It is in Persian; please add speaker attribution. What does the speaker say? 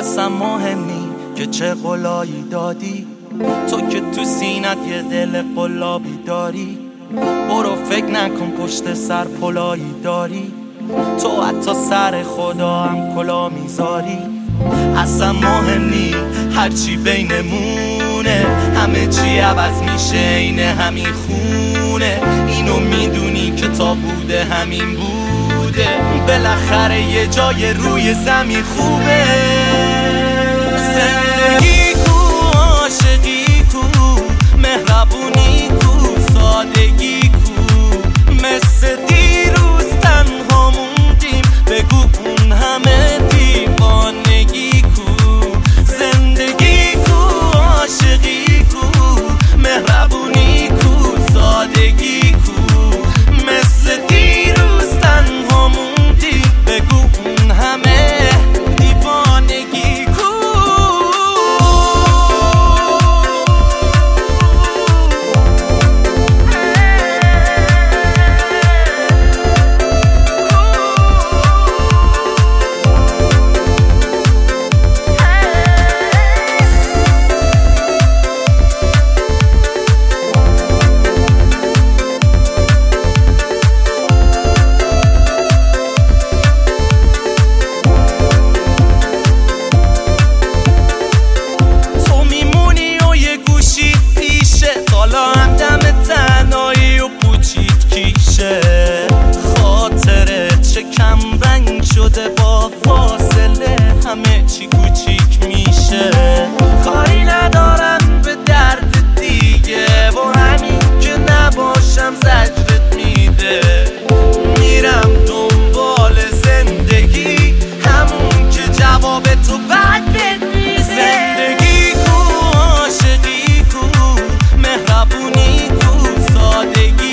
Speaker 1: اصلا مهمی که چه قلایی دادی. تو که تو سینت یه دل قلابی داری. برو فکر نکن پشت سر پلایی داری. تو حتی سر خدا هم کلا می‌ذاری. اصلا مهم نی هرچی بینمونه. همه چی عوض میشه این همین خونه. اینو می‌دونی که تا بوده همین بوده. بالاخره یه جای روی زمین خوبه. جواب تو بد بدیده زندگی کو عاشقی کو مهربونی کو سادگی